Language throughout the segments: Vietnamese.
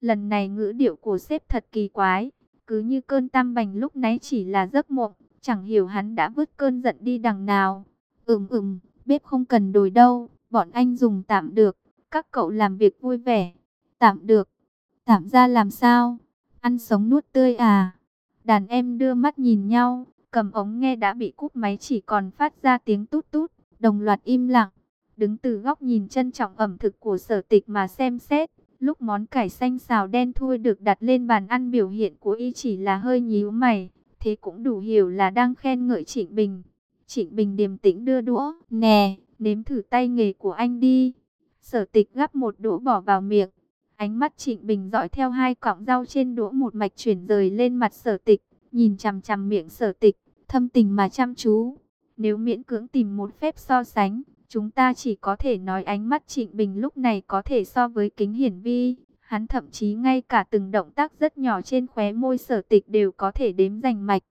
Lần này ngữ điệu của sếp thật kỳ quái, cứ như cơn tam bành lúc nãy chỉ là giấc mộng, chẳng hiểu hắn đã vứt cơn giận đi đằng nào. Ừm ừm, bếp không cần đổi đâu, bọn anh dùng tạm được, các cậu làm việc vui vẻ. Tạm được, tạm ra làm sao? Ăn sống nuốt tươi à? Đàn em đưa mắt nhìn nhau, cầm ống nghe đã bị cúp máy chỉ còn phát ra tiếng tút tút, đồng loạt im lặng. Đứng từ góc nhìn trân trọng ẩm thực của sở tịch mà xem xét, lúc món cải xanh xào đen thui được đặt lên bàn ăn biểu hiện của y chỉ là hơi nhíu mày, thế cũng đủ hiểu là đang khen ngợi Trịnh Bình. Trịnh Bình điềm tĩnh đưa đũa, nè, nếm thử tay nghề của anh đi. Sở tịch gắp một đũa bỏ vào miệng, ánh mắt Trịnh Bình dõi theo hai cọng rau trên đũa một mạch chuyển rời lên mặt sở tịch, nhìn chằm chằm miệng sở tịch, thâm tình mà chăm chú. Nếu miễn cưỡng tìm một phép so sánh, chúng ta chỉ có thể nói ánh mắt Trịnh Bình lúc này có thể so với kính hiển vi. Hắn thậm chí ngay cả từng động tác rất nhỏ trên khóe môi sở tịch đều có thể đếm rành mạch.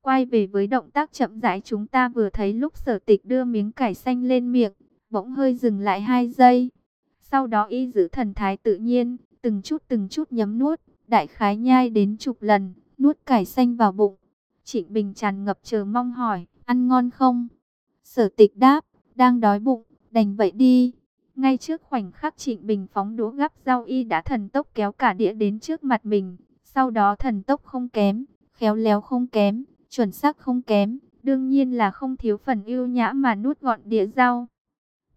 Quay về với động tác chậm rãi chúng ta vừa thấy lúc sở tịch đưa miếng cải xanh lên miệng, bỗng hơi dừng lại hai giây. Sau đó y giữ thần thái tự nhiên, từng chút từng chút nhấm nuốt, đại khái nhai đến chục lần, nuốt cải xanh vào bụng. Trịnh Bình tràn ngập chờ mong hỏi, ăn ngon không? Sở tịch đáp, đang đói bụng, đành vậy đi. Ngay trước khoảnh khắc Trịnh Bình phóng đũa gắp rau y đã thần tốc kéo cả đĩa đến trước mặt mình. Sau đó thần tốc không kém, khéo léo không kém, chuẩn xác không kém. Đương nhiên là không thiếu phần yêu nhã mà nuốt gọn đĩa rau.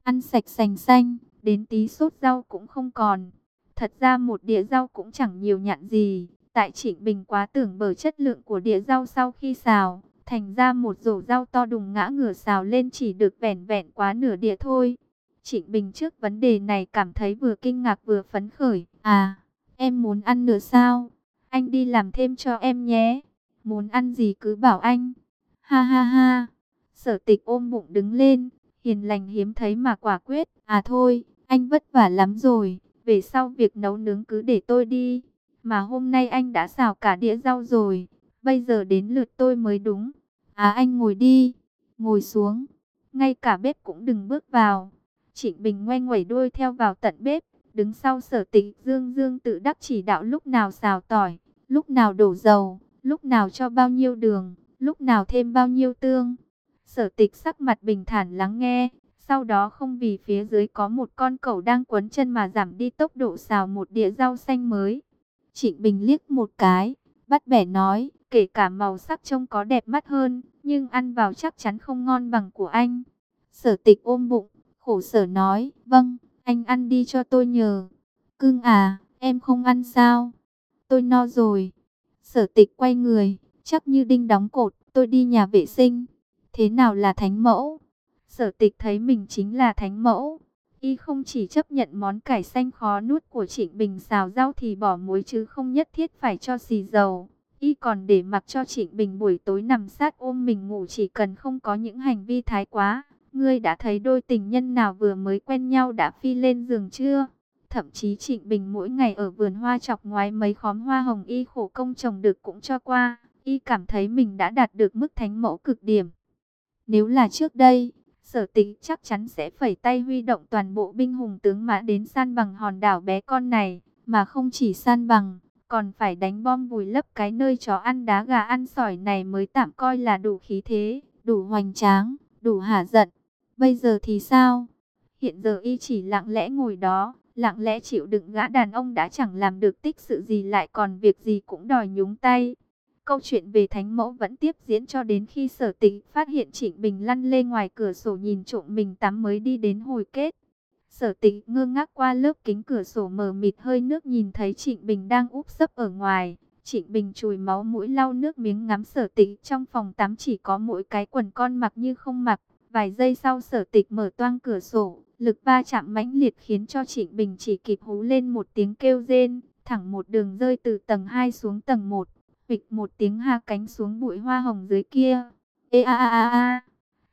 Ăn sạch sành xanh, đến tí sốt rau cũng không còn. Thật ra một đĩa rau cũng chẳng nhiều nhặn gì. Tại Trịnh Bình quá tưởng bởi chất lượng của đĩa rau sau khi xào, thành ra một rổ rau to đùng ngã ngửa xào lên chỉ được vẻn vẹn quá nửa đĩa thôi. Trịnh Bình trước vấn đề này cảm thấy vừa kinh ngạc vừa phấn khởi. À, em muốn ăn nữa sao? Anh đi làm thêm cho em nhé. Muốn ăn gì cứ bảo anh. Ha ha ha. Sở tịch ôm bụng đứng lên, hiền lành hiếm thấy mà quả quyết. À thôi, anh vất vả lắm rồi. Về sau việc nấu nướng cứ để tôi đi. Mà hôm nay anh đã xào cả đĩa rau rồi. Bây giờ đến lượt tôi mới đúng. À anh ngồi đi. Ngồi xuống. Ngay cả bếp cũng đừng bước vào. Trịnh Bình ngoe ngoẩy đuôi theo vào tận bếp. Đứng sau sở tịch dương dương tự đắc chỉ đạo lúc nào xào tỏi. Lúc nào đổ dầu. Lúc nào cho bao nhiêu đường. Lúc nào thêm bao nhiêu tương. Sở tịch sắc mặt bình thản lắng nghe. Sau đó không vì phía dưới có một con cẩu đang quấn chân mà giảm đi tốc độ xào một đĩa rau xanh mới. Trịnh Bình liếc một cái, bắt bẻ nói, kể cả màu sắc trông có đẹp mắt hơn, nhưng ăn vào chắc chắn không ngon bằng của anh. Sở tịch ôm bụng, khổ sở nói, vâng, anh ăn đi cho tôi nhờ. Cưng à, em không ăn sao? Tôi no rồi. Sở tịch quay người, chắc như đinh đóng cột, tôi đi nhà vệ sinh. Thế nào là thánh mẫu? Sở tịch thấy mình chính là thánh mẫu. Y không chỉ chấp nhận món cải xanh khó nuốt của Trịnh Bình xào rau thì bỏ muối chứ không nhất thiết phải cho xì dầu. Y còn để mặc cho Trịnh Bình buổi tối nằm sát ôm mình ngủ chỉ cần không có những hành vi thái quá. Ngươi đã thấy đôi tình nhân nào vừa mới quen nhau đã phi lên giường chưa? Thậm chí Trịnh Bình mỗi ngày ở vườn hoa chọc ngoái mấy khóm hoa hồng y khổ công trồng được cũng cho qua. Y cảm thấy mình đã đạt được mức thánh mẫu cực điểm. Nếu là trước đây, sở tịch chắc chắn sẽ phẩy tay huy động toàn bộ binh hùng tướng mã đến san bằng hòn đảo bé con này, mà không chỉ san bằng, còn phải đánh bom vùi lấp cái nơi chó ăn đá gà ăn sỏi này mới tạm coi là đủ khí thế, đủ hoành tráng, đủ hả giận. Bây giờ thì sao? Hiện giờ y chỉ lặng lẽ ngồi đó, lặng lẽ chịu đựng gã đàn ông đã chẳng làm được tích sự gì lại còn việc gì cũng đòi nhúng tay. Câu chuyện về Thánh Mẫu vẫn tiếp diễn cho đến khi sở tịch phát hiện Trịnh Bình lăn lê ngoài cửa sổ nhìn trộm mình tắm mới đi đến hồi kết. Sở tịch ngơ ngác qua lớp kính cửa sổ mờ mịt hơi nước nhìn thấy Trịnh Bình đang úp sấp ở ngoài. Trịnh Bình chùi máu mũi lau nước miếng ngắm sở tịch trong phòng tắm chỉ có mỗi cái quần con mặc như không mặc. Vài giây sau sở tịch mở toang cửa sổ, lực va chạm mãnh liệt khiến cho Trịnh Bình chỉ kịp hú lên một tiếng kêu rên, thẳng một đường rơi từ tầng 2 xuống tầng 1. Phịch một tiếng ha cánh xuống bụi hoa hồng dưới kia. Ê a a a a.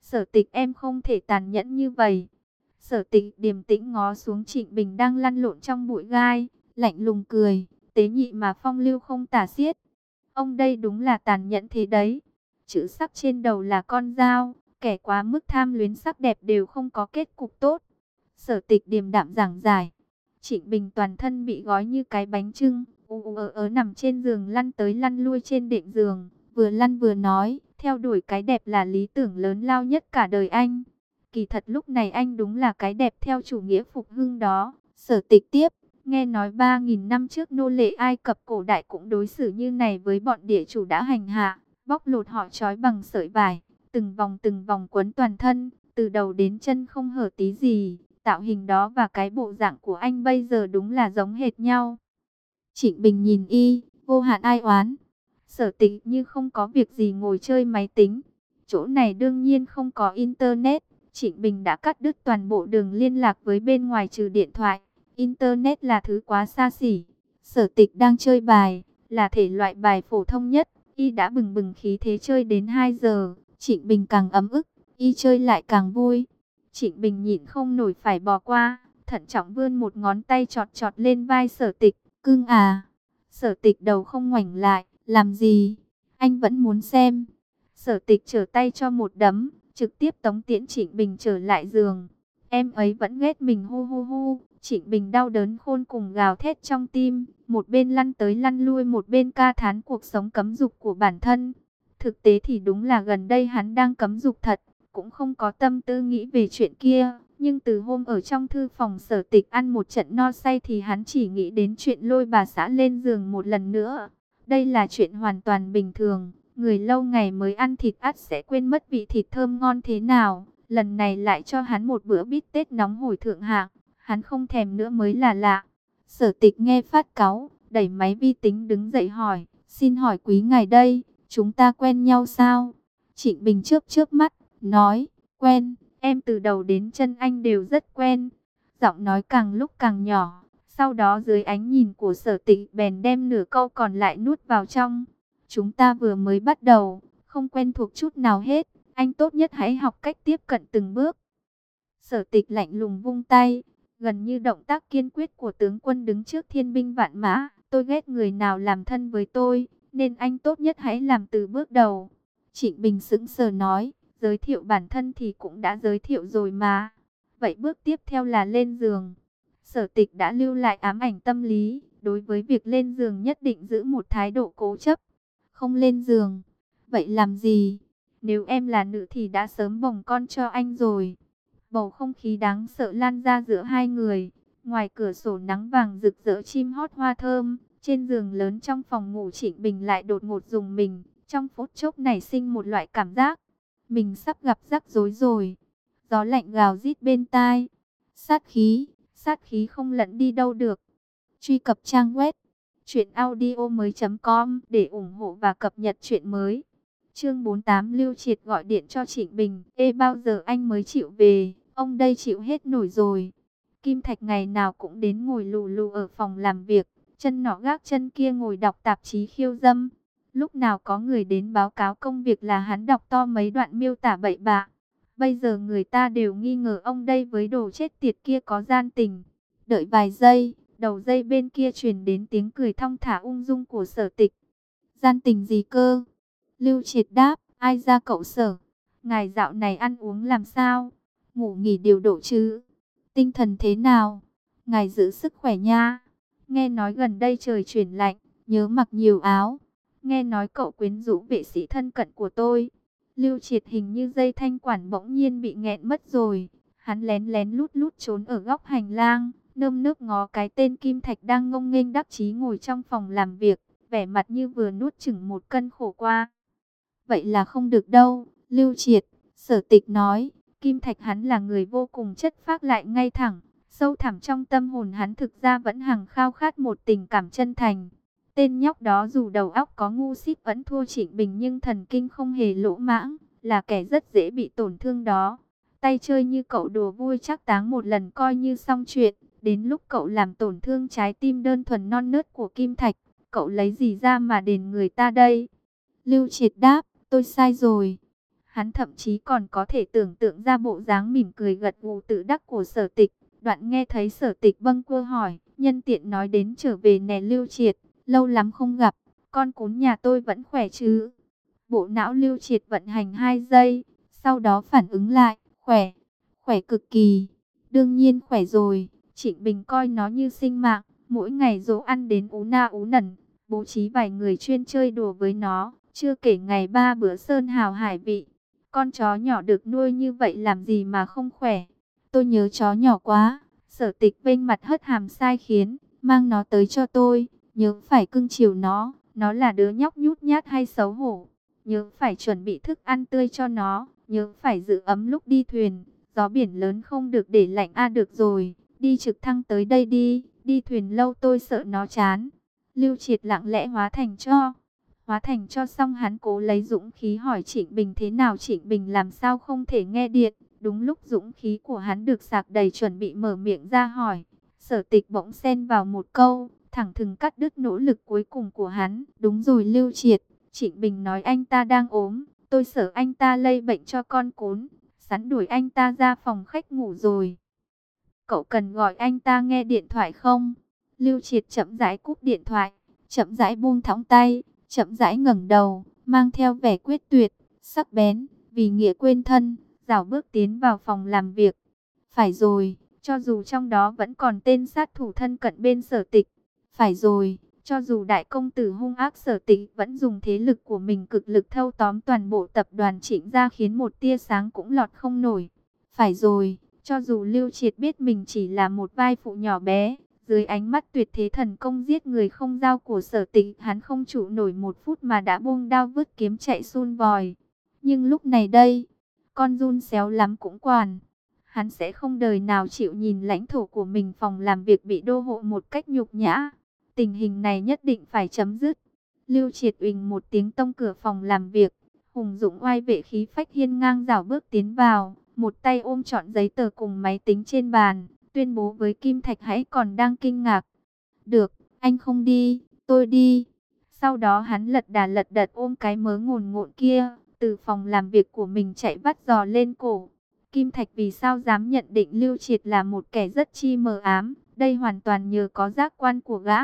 Sở tịch em không thể tàn nhẫn như vậy. Sở tịch điềm tĩnh ngó xuống Trịnh Bình đang lăn lộn trong bụi gai. Lạnh lùng cười. Tế nhị mà phong lưu không tả xiết. Ông đây đúng là tàn nhẫn thế đấy. Chữ sắc trên đầu là con dao. Kẻ quá mức tham luyến sắc đẹp đều không có kết cục tốt. Sở tịch điềm đạm giảng giải. Trịnh Bình toàn thân bị gói như cái bánh trưng, u u ớ ớ nằm trên giường lăn tới lăn lui trên đệm giường, vừa lăn vừa nói, theo đuổi cái đẹp là lý tưởng lớn lao nhất cả đời anh. Kỳ thật lúc này anh đúng là cái đẹp theo chủ nghĩa phục hưng đó. Sở tịch tiếp, nghe nói 3.000 năm trước nô lệ Ai Cập cổ đại cũng đối xử như này với bọn địa chủ đã hành hạ, bóc lột họ trói bằng sợi vải, từng vòng từng vòng quấn toàn thân, từ đầu đến chân không hở tí gì. Tạo hình đó và cái bộ dạng của anh bây giờ đúng là giống hệt nhau. Trịnh Bình nhìn y, vô hạn ai oán. Sở tịch như không có việc gì ngồi chơi máy tính. Chỗ này đương nhiên không có internet. Trịnh Bình đã cắt đứt toàn bộ đường liên lạc với bên ngoài trừ điện thoại. Internet là thứ quá xa xỉ. Sở tịch đang chơi bài, là thể loại bài phổ thông nhất. Y đã bừng bừng khí thế chơi đến 2 giờ. Trịnh Bình càng ấm ức, y chơi lại càng vui. Trịnh Bình nhịn không nổi phải bỏ qua, thận trọng vươn một ngón tay chọt chọt lên vai sở tịch, cưng à. Sở tịch đầu không ngoảnh lại, làm gì? Anh vẫn muốn xem. Sở tịch trở tay cho một đấm, trực tiếp tống tiễn Trịnh Bình trở lại giường. Em ấy vẫn ghét mình hu hu hu. Trịnh Bình đau đớn khôn cùng gào thét trong tim, một bên lăn tới lăn lui một bên ca thán cuộc sống cấm dục của bản thân. Thực tế thì đúng là gần đây hắn đang cấm dục thật, cũng không có tâm tư nghĩ về chuyện kia. Nhưng từ hôm ở trong thư phòng sở tịch ăn một trận no say thì hắn chỉ nghĩ đến chuyện lôi bà xã lên giường một lần nữa. Đây là chuyện hoàn toàn bình thường. Người lâu ngày mới ăn thịt ắt sẽ quên mất vị thịt thơm ngon thế nào. Lần này lại cho hắn một bữa bít tết nóng hổi thượng hạng. Hắn không thèm nữa mới là lạ. Sở tịch nghe phát cáu, đẩy máy vi tính đứng dậy hỏi. Xin hỏi quý ngài đây, chúng ta quen nhau sao? Trịnh Bình chớp chớp mắt, nói, quen, em từ đầu đến chân anh đều rất quen. Giọng nói càng lúc càng nhỏ, sau đó dưới ánh nhìn của sở tịch bèn đem nửa câu còn lại nuốt vào trong. Chúng ta vừa mới bắt đầu, không quen thuộc chút nào hết, anh tốt nhất hãy học cách tiếp cận từng bước. Sở tịch lạnh lùng vung tay, gần như động tác kiên quyết của tướng quân đứng trước thiên binh vạn mã. Tôi ghét người nào làm thân với tôi, nên anh tốt nhất hãy làm từ bước đầu. Trịnh Bình sững sờ nói, Giới thiệu bản thân thì cũng đã giới thiệu rồi mà. Vậy bước tiếp theo là lên giường. Sở tịch đã lưu lại ám ảnh tâm lý. Đối với việc lên giường nhất định giữ một thái độ cố chấp. Không lên giường. Vậy làm gì? Nếu em là nữ thì đã sớm bồng con cho anh rồi. Bầu không khí đáng sợ lan ra giữa hai người. Ngoài cửa sổ nắng vàng rực rỡ chim hót hoa thơm. Trên giường lớn trong phòng ngủ Trịnh Bình lại đột ngột dùng mình. Trong phút chốc nảy sinh một loại cảm giác mình sắp gặp rắc rối rồi. Gió lạnh gào rít bên tai. Sát khí, sát khí không lẫn đi đâu được. Truy cập trang web truyệnaudiomoi.com để ủng hộ và cập nhật truyện mới. Chương 48 Lưu Triệt gọi điện cho Trịnh Bình, "Ê bao giờ anh mới chịu về, ông đây chịu hết nổi rồi." Kim Thạch ngày nào cũng đến ngồi lù lù ở phòng làm việc, chân nọ gác chân kia ngồi đọc tạp chí khiêu dâm. Lúc nào có người đến báo cáo công việc là hắn đọc to mấy đoạn miêu tả bậy bạ. Bây giờ người ta đều nghi ngờ ông đây với đồ chết tiệt kia có gian tình. Đợi vài giây, đầu dây bên kia truyền đến tiếng cười thong thả ung dung của sở tịch. Gian tình gì cơ? Lưu triệt đáp, ai ra cậu sở? Ngài dạo này ăn uống làm sao? Ngủ nghỉ điều độ chứ? Tinh thần thế nào? Ngài giữ sức khỏe nha. Nghe nói gần đây trời chuyển lạnh, nhớ mặc nhiều áo. Nghe nói cậu quyến rũ vệ sĩ thân cận của tôi. Lưu triệt hình như dây thanh quản bỗng nhiên bị nghẹn mất rồi. Hắn lén lén lút lút trốn ở góc hành lang. Nơm nước ngó cái tên Kim Thạch đang ngông nghênh đắc chí ngồi trong phòng làm việc. Vẻ mặt như vừa nuốt chừng một cân khổ qua. Vậy là không được đâu. Lưu triệt, sở tịch nói. Kim Thạch hắn là người vô cùng chất phác lại ngay thẳng. Sâu thẳm trong tâm hồn hắn thực ra vẫn hằng khao khát một tình cảm chân thành. Tên nhóc đó dù đầu óc có ngu xít vẫn thua Trịnh Bình nhưng thần kinh không hề lỗ mãng, là kẻ rất dễ bị tổn thương đó. Tay chơi như cậu đùa vui chắc táng một lần coi như xong chuyện, đến lúc cậu làm tổn thương trái tim đơn thuần non nớt của Kim Thạch, cậu lấy gì ra mà đền người ta đây? Lưu triệt đáp, tôi sai rồi. Hắn thậm chí còn có thể tưởng tượng ra bộ dáng mỉm cười gật gù tự đắc của sở tịch. Đoạn nghe thấy sở tịch bâng quơ hỏi, nhân tiện nói đến trở về nè lưu triệt, lâu lắm không gặp, con cún nhà tôi vẫn khỏe chứ. Bộ não lưu triệt vận hành 2 giây, sau đó phản ứng lại, khỏe, khỏe cực kỳ, đương nhiên khỏe rồi, Trịnh Bình coi nó như sinh mạng, mỗi ngày dỗ ăn đến ú na ú nẩn, bố trí vài người chuyên chơi đùa với nó, chưa kể ngày ba bữa sơn hào hải vị. Con chó nhỏ được nuôi như vậy làm gì mà không khỏe. Tôi nhớ chó nhỏ quá, sở tịch vênh mặt hất hàm sai khiến, mang nó tới cho tôi, nhớ phải cưng chiều nó, nó là đứa nhóc nhút nhát hay xấu hổ. Nhớ phải chuẩn bị thức ăn tươi cho nó, nhớ phải giữ ấm lúc đi thuyền, gió biển lớn không được để lạnh a được rồi, đi trực thăng tới đây đi, đi thuyền lâu tôi sợ nó chán. Lưu Triệt lặng lẽ hóa thành cho. Hóa thành cho xong hắn cố lấy dũng khí hỏi Trịnh Bình thế nào Trịnh Bình làm sao không thể nghe điện. Đúng lúc dũng khí của hắn được sạc đầy chuẩn bị mở miệng ra hỏi. Sở tịch bỗng xen vào một câu, thẳng thừng cắt đứt nỗ lực cuối cùng của hắn. Đúng rồi Lưu Triệt, Trịnh Bình nói anh ta đang ốm, tôi sợ anh ta lây bệnh cho con cún. Sắn đuổi anh ta ra phòng khách ngủ rồi. Cậu cần gọi anh ta nghe điện thoại không? Lưu Triệt chậm rãi cúp điện thoại, chậm rãi buông thõng tay, chậm rãi ngẩng đầu, mang theo vẻ quyết tuyệt, sắc bén, vì nghĩa quên thân, rảo bước tiến vào phòng làm việc. Phải rồi, cho dù trong đó vẫn còn tên sát thủ thân cận bên sở tịch. Phải rồi, cho dù đại công tử hung ác sở tịch vẫn dùng thế lực của mình cực lực thâu tóm toàn bộ tập đoàn trịnh ra khiến một tia sáng cũng lọt không nổi. Phải rồi, cho dù Lưu Triệt biết mình chỉ là một vai phụ nhỏ bé, dưới ánh mắt tuyệt thế thần công giết người không giao của sở tịch, hắn không trụ nổi một phút mà đã buông đao vứt kiếm chạy xun vòi. Nhưng lúc này đây, con run xéo lắm cũng quản. Hắn sẽ không đời nào chịu nhìn lãnh thổ của mình phòng làm việc bị đô hộ một cách nhục nhã. Tình hình này nhất định phải chấm dứt. Lưu triệt uỳnh một tiếng tông cửa phòng làm việc. Hùng Dũng oai vệ khí phách hiên ngang rảo bước tiến vào. Một tay ôm trọn giấy tờ cùng máy tính trên bàn tuyên bố với Kim Thạch hãy còn đang kinh ngạc. Được, anh không đi, tôi đi. Sau đó hắn lật đà lật đật ôm cái mớ ngồn ngộn kia, từ phòng làm việc của mình chạy vắt giò lên cổ. Kim Thạch vì sao dám nhận định Lưu Triệt là một kẻ rất chi mờ ám, đây hoàn toàn nhờ có giác quan của gã.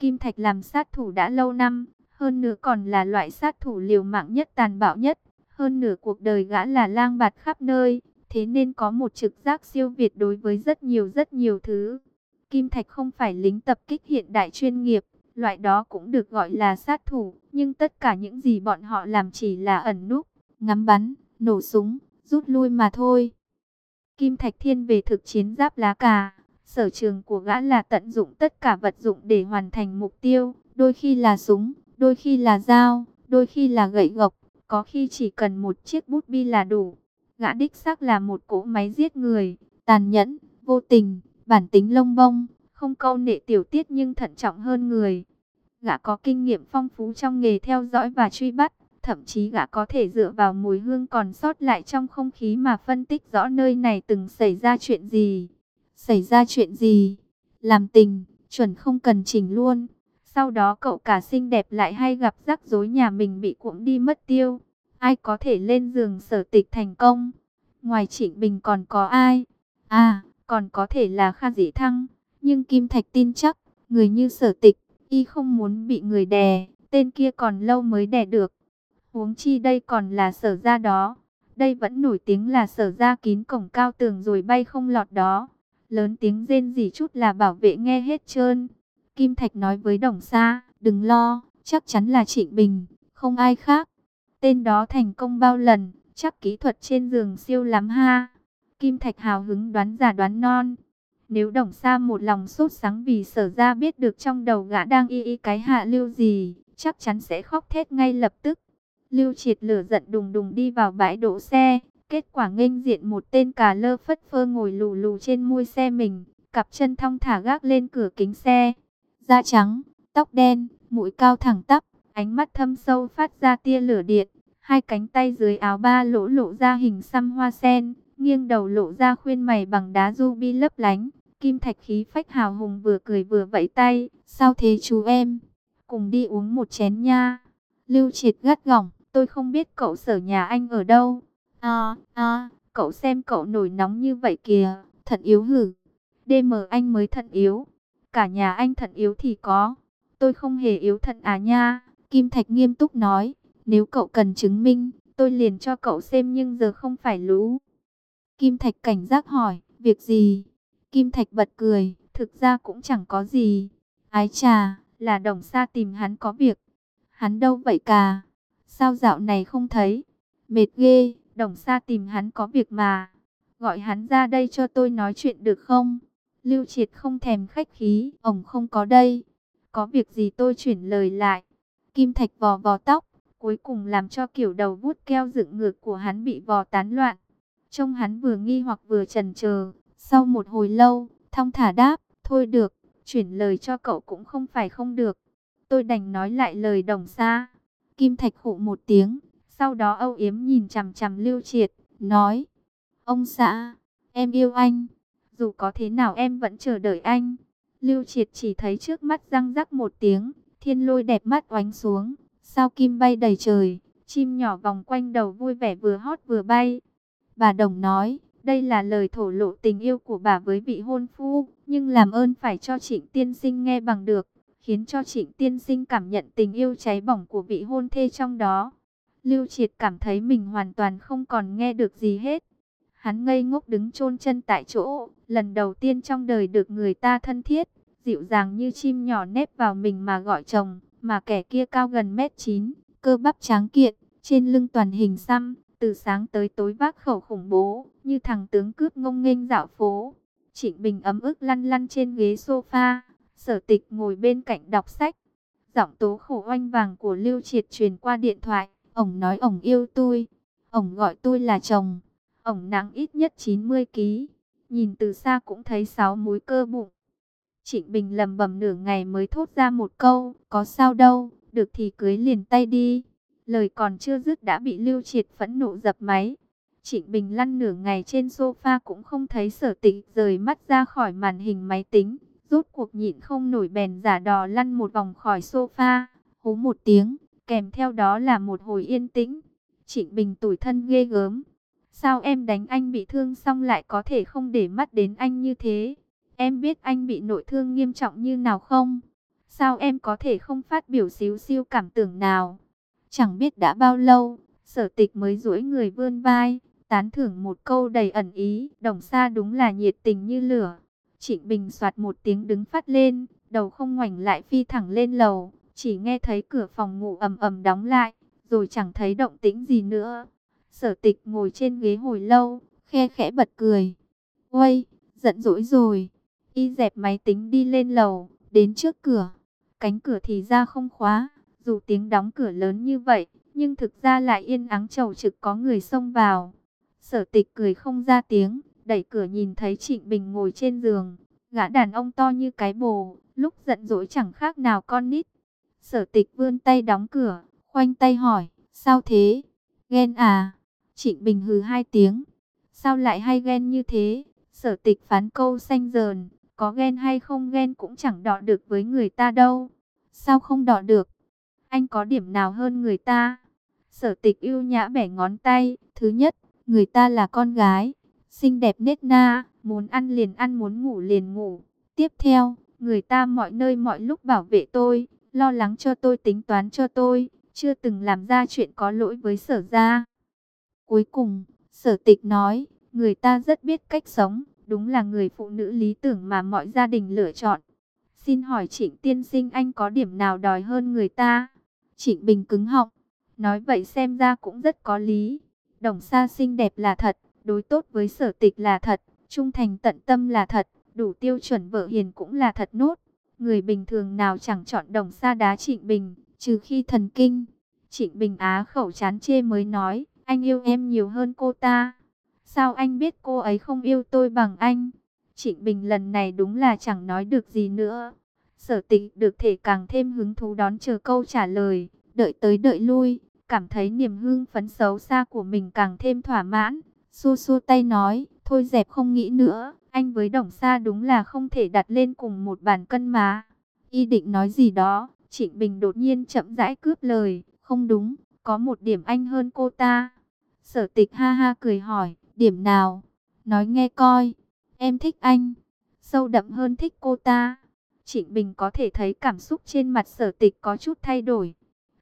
Kim Thạch làm sát thủ đã lâu năm, hơn nữa còn là loại sát thủ liều mạng nhất tàn bạo nhất, hơn nửa cuộc đời gã là lang bạt khắp nơi, thế nên có một trực giác siêu việt đối với rất nhiều rất nhiều thứ. Kim Thạch không phải lính tập kích hiện đại chuyên nghiệp, loại đó cũng được gọi là sát thủ, nhưng tất cả những gì bọn họ làm chỉ là ẩn núp, ngắm bắn, nổ súng, rút lui mà thôi. Kim Thạch thiên về thực chiến giáp lá cà, sở trường của gã là tận dụng tất cả vật dụng để hoàn thành mục tiêu, đôi khi là súng, đôi khi là dao, đôi khi là gậy gộc, có khi chỉ cần một chiếc bút bi là đủ. Gã đích xác là một cỗ máy giết người, tàn nhẫn, vô tình, bản tính lông bông, không câu nệ tiểu tiết nhưng thận trọng hơn người. Gã có kinh nghiệm phong phú trong nghề theo dõi và truy bắt, thậm chí gã có thể dựa vào mùi hương còn sót lại trong không khí mà phân tích rõ nơi này từng xảy ra chuyện gì. Xảy ra chuyện gì? Làm tình, chuẩn không cần chỉnh luôn. Sau đó cậu cả xinh đẹp lại hay gặp rắc rối nhà mình bị cuộn đi mất tiêu. Ai có thể lên giường sở tịch thành công? Ngoài Trịnh Bình còn có ai? À, còn có thể là Kha Dĩ Thăng. Nhưng Kim Thạch tin chắc, người như sở tịch, y không muốn bị người đè. Tên kia còn lâu mới đè được. Huống chi đây còn là sở ra đó. Đây vẫn nổi tiếng là sở ra kín cổng cao tường rồi bay không lọt đó. Lớn tiếng rên gì chút là bảo vệ nghe hết trơn. Kim Thạch nói với Đồng Sa, đừng lo, chắc chắn là Trịnh Bình, không ai khác. Tên đó thành công bao lần, chắc kỹ thuật trên giường siêu lắm ha. Kim Thạch hào hứng đoán giả đoán non. Nếu đồng sa một lòng sốt sáng vì sở ra biết được trong đầu gã đang y y cái hạ lưu gì, chắc chắn sẽ khóc thét ngay lập tức. Lưu triệt lửa giận đùng đùng đi vào bãi đỗ xe, kết quả nghênh diện một tên cà lơ phất phơ ngồi lù lù trên mui xe mình, cặp chân thong thả gác lên cửa kính xe. Da trắng, tóc đen, mũi cao thẳng tắp, ánh mắt thâm sâu phát ra tia lửa điện, hai cánh tay dưới áo ba lỗ lộ ra hình xăm hoa sen, nghiêng đầu lộ ra khuyên mày bằng đá ruby lấp lánh. Kim Thạch khí phách hào hùng vừa cười vừa vẫy tay, sao thế chú em? Cùng đi uống một chén nha. Lưu triệt gắt gỏng, tôi không biết cậu sở nhà anh ở đâu. À, à, cậu xem cậu nổi nóng như vậy kìa, thận yếu hử. DM anh mới thận yếu, cả nhà anh thận yếu thì có. Tôi không hề yếu thận à nha. Kim Thạch nghiêm túc nói, nếu cậu cần chứng minh, tôi liền cho cậu xem nhưng giờ không phải lũ. Kim Thạch cảnh giác hỏi, việc gì? Kim Thạch bật cười, thực ra cũng chẳng có gì. Ái trà, là đồng xa tìm hắn có việc. Hắn đâu vậy cả? Sao dạo này không thấy? Mệt ghê, đồng xa tìm hắn có việc mà. Gọi hắn ra đây cho tôi nói chuyện được không? Lưu Triệt không thèm khách khí, ổng không có đây. Có việc gì tôi chuyển lời lại. Kim Thạch vò vò tóc, cuối cùng làm cho kiểu đầu vuốt keo dựng ngược của hắn bị vò tán loạn. Trông hắn vừa nghi hoặc vừa chần chờ, sau một hồi lâu, thong thả đáp, thôi được, chuyển lời cho cậu cũng không phải không được. Tôi đành nói lại lời đồng xa. Kim Thạch hụ một tiếng, sau đó âu yếm nhìn chằm chằm Lưu Triệt, nói, ông xã, em yêu anh, dù có thế nào em vẫn chờ đợi anh. Lưu Triệt chỉ thấy trước mắt răng rắc một tiếng, thiên lôi đẹp mắt oánh xuống, sao kim bay đầy trời, chim nhỏ vòng quanh đầu vui vẻ vừa hót vừa bay. Bà Đồng nói, đây là lời thổ lộ tình yêu của bà với vị hôn phu, nhưng làm ơn phải cho trịnh tiên sinh nghe bằng được, khiến cho trịnh tiên sinh cảm nhận tình yêu cháy bỏng của vị hôn thê trong đó. Lưu Triệt cảm thấy mình hoàn toàn không còn nghe được gì hết. Hắn ngây ngốc đứng chôn chân tại chỗ, lần đầu tiên trong đời được người ta thân thiết, dịu dàng như chim nhỏ nép vào mình mà gọi chồng, mà kẻ kia cao gần mét chín, cơ bắp tráng kiện, trên lưng toàn hình xăm, từ sáng tới tối vác khẩu khủng bố, như thằng tướng cướp ngông nghênh dạo phố. Trịnh Bình ấm ức lăn lăn trên ghế sofa, sở tịch ngồi bên cạnh đọc sách. Giọng tố khổ oanh vàng của Lưu Triệt truyền qua điện thoại, ổng nói ổng yêu tôi, ổng gọi tôi là chồng, ổng nặng ít nhất 90 kg, nhìn từ xa cũng thấy sáu múi cơ bụng. Trịnh Bình lầm bầm nửa ngày mới thốt ra một câu, có sao đâu, được thì cưới liền tay đi. Lời còn chưa dứt đã bị Lưu Triệt phẫn nộ dập máy. Trịnh Bình lăn nửa ngày trên sofa cũng không thấy sở tịch rời mắt ra khỏi màn hình máy tính. Rốt cuộc nhịn không nổi bèn giả đò lăn một vòng khỏi sofa, hú một tiếng, kèm theo đó là một hồi yên tĩnh. Trịnh Bình tủi thân ghê gớm. Sao em đánh anh bị thương xong lại có thể không để mắt đến anh như thế? Em biết anh bị nội thương nghiêm trọng như nào không? Sao em có thể không phát biểu xíu siêu cảm tưởng nào? Chẳng biết đã bao lâu, sở tịch mới duỗi người vươn vai, tán thưởng một câu đầy ẩn ý, đồng xa đúng là nhiệt tình như lửa. Trịnh Bình soạt một tiếng đứng phát lên, đầu không ngoảnh lại phi thẳng lên lầu, chỉ nghe thấy cửa phòng ngủ ầm ầm đóng lại, rồi chẳng thấy động tĩnh gì nữa. Sở tịch ngồi trên ghế hồi lâu, khe khẽ bật cười. Uây, giận dỗi rồi. Y dẹp máy tính đi lên lầu, đến trước cửa. Cánh cửa thì ra không khóa, dù tiếng đóng cửa lớn như vậy, nhưng thực ra lại yên ắng trầu trực có người xông vào. Sở tịch cười không ra tiếng, đẩy cửa nhìn thấy Trịnh Bình ngồi trên giường. Gã đàn ông to như cái bồ, lúc giận dỗi chẳng khác nào con nít. Sở tịch vươn tay đóng cửa, khoanh tay hỏi, sao thế? Ghen à? Trịnh Bình hừ hai tiếng. Sao lại hay ghen như thế? Sở tịch phán câu xanh dờn, có ghen hay không ghen cũng chẳng đọ được với người ta đâu. Sao không đọ được? Anh có điểm nào hơn người ta? Sở tịch yêu nhã bẻ ngón tay. Thứ nhất, người ta là con gái. Xinh đẹp nết na, muốn ăn liền ăn muốn ngủ liền ngủ. Tiếp theo, người ta mọi nơi mọi lúc bảo vệ tôi, lo lắng cho tôi tính toán cho tôi, chưa từng làm ra chuyện có lỗi với sở gia. Cuối cùng, sở tịch nói, người ta rất biết cách sống, đúng là người phụ nữ lý tưởng mà mọi gia đình lựa chọn. Xin hỏi trịnh tiên sinh anh có điểm nào đòi hơn người ta? Trịnh Bình cứng họng, nói vậy xem ra cũng rất có lý. Đồng xa xinh đẹp là thật, đối tốt với sở tịch là thật, trung thành tận tâm là thật, đủ tiêu chuẩn vợ hiền cũng là thật nốt. Người bình thường nào chẳng chọn đồng xa đá Trịnh Bình, trừ khi thần kinh. Trịnh Bình á khẩu chán chê mới nói, anh yêu em nhiều hơn cô ta. Sao anh biết cô ấy không yêu tôi bằng anh? Trịnh Bình lần này đúng là chẳng nói được gì nữa. Sở tịch được thể càng thêm hứng thú đón chờ câu trả lời, đợi tới đợi lui, cảm thấy niềm hương phấn xấu xa của mình càng thêm thỏa mãn. Xua xua tay nói, thôi dẹp không nghĩ nữa, anh với đồng xa đúng là không thể đặt lên cùng một bàn cân mà. Y định nói gì đó, Trịnh Bình đột nhiên chậm rãi cướp lời, không đúng, có một điểm anh hơn cô ta. Sở tịch ha ha cười hỏi, điểm nào? Nói nghe coi, em thích anh, sâu đậm hơn thích cô ta. Trịnh Bình có thể thấy cảm xúc trên mặt sở tịch có chút thay đổi.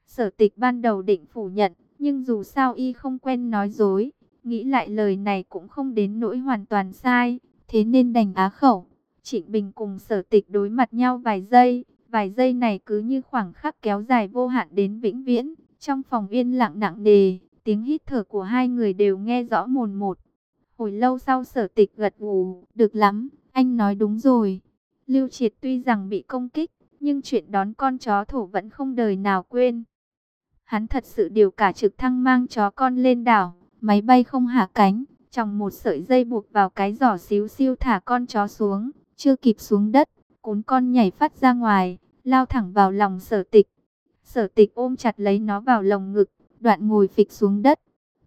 Sở tịch ban đầu định phủ nhận, nhưng dù sao y không quen nói dối, nghĩ lại lời này cũng không đến nỗi hoàn toàn sai. thế nên đành á khẩu. Trịnh Bình cùng sở tịch đối mặt nhau vài giây, vài giây này cứ như khoảng khắc kéo dài vô hạn đến vĩnh viễn. Trong phòng yên lặng nặng nề, tiếng hít thở của hai người đều nghe rõ mồn một. Hồi lâu sau sở tịch gật gù, được lắm, anh nói đúng rồi. Lưu Triệt tuy rằng bị công kích, nhưng chuyện đón con chó thổ vẫn không đời nào quên. Hắn thật sự điều cả trực thăng mang chó con lên đảo, máy bay không hạ cánh, trong một sợi dây buộc vào cái giỏ xíu xiu thả con chó xuống, chưa kịp xuống đất, cún con nhảy phát ra ngoài, lao thẳng vào lòng sở tịch. Sở tịch ôm chặt lấy nó vào lồng ngực, đoạn ngồi phịch xuống đất.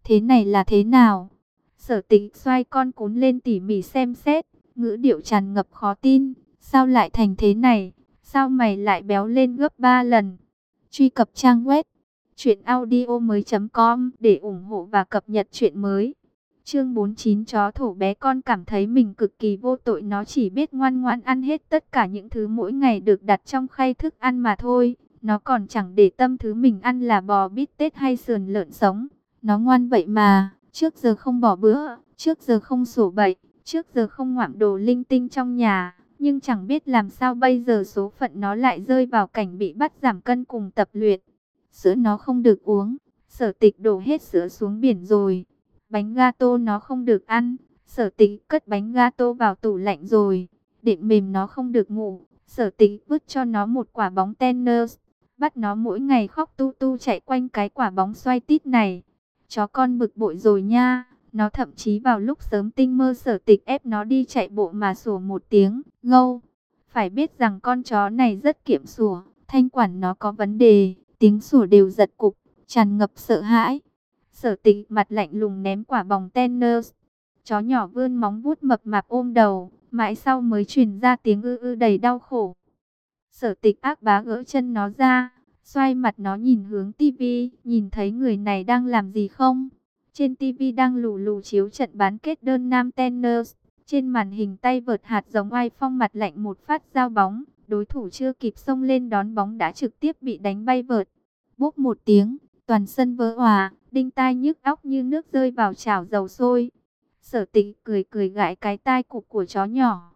Thế này là thế nào? Sở tịch xoay con cún lên tỉ mỉ xem xét, ngữ điệu tràn ngập khó tin. Sao lại thành thế này? Sao mày lại béo lên gấp 3 lần? Truy cập trang web truyệnaudiomoi.com để ủng hộ và cập nhật truyện mới. Chương 49 chó thổ bé con cảm thấy mình cực kỳ vô tội nó chỉ biết ngoan ngoãn ăn hết tất cả những thứ mỗi ngày được đặt trong khay thức ăn mà thôi. Nó còn chẳng để tâm thứ mình ăn là bò bít tết hay sườn lợn sống. Nó ngoan vậy mà, trước giờ không bỏ bữa, trước giờ không sổ bậy, trước giờ không ngoạm đồ linh tinh trong nhà. Nhưng chẳng biết làm sao bây giờ số phận nó lại rơi vào cảnh bị bắt giảm cân cùng tập luyện. Sữa nó không được uống, sở tịch đổ hết sữa xuống biển rồi. Bánh gato nó không được ăn, sở tịch cất bánh gato vào tủ lạnh rồi. Đệm mềm nó không được ngủ, sở tịch vứt cho nó một quả bóng tennis. Bắt nó mỗi ngày khóc tu tu chạy quanh cái quả bóng xoay tít này. Chó con bực bội rồi nha. Nó thậm chí vào lúc sớm tinh mơ sở tịch ép nó đi chạy bộ mà sủa một tiếng, ngâu. Phải biết rằng con chó này rất kiệm sủa, thanh quản nó có vấn đề, tiếng sủa đều giật cục, tràn ngập sợ hãi. Sở tịch mặt lạnh lùng ném quả bóng tennis. Chó nhỏ vươn móng vuốt mập mạp ôm đầu, mãi sau mới truyền ra tiếng ư ư đầy đau khổ. Sở tịch ác bá gỡ chân nó ra, xoay mặt nó nhìn hướng tivi, nhìn thấy người này đang làm gì không? Trên tivi đang lù lù chiếu trận bán kết đơn nam tennis. Trên màn hình tay vợt hạt giống ai phong mặt lạnh một phát giao bóng. Đối thủ chưa kịp xông lên đón bóng đã trực tiếp bị đánh bay vợt. Bốp một tiếng, toàn sân vỡ hòa, đinh tai nhức óc như nước rơi vào chảo dầu sôi. Sở tịch cười cười gãi cái tai cục của chó nhỏ.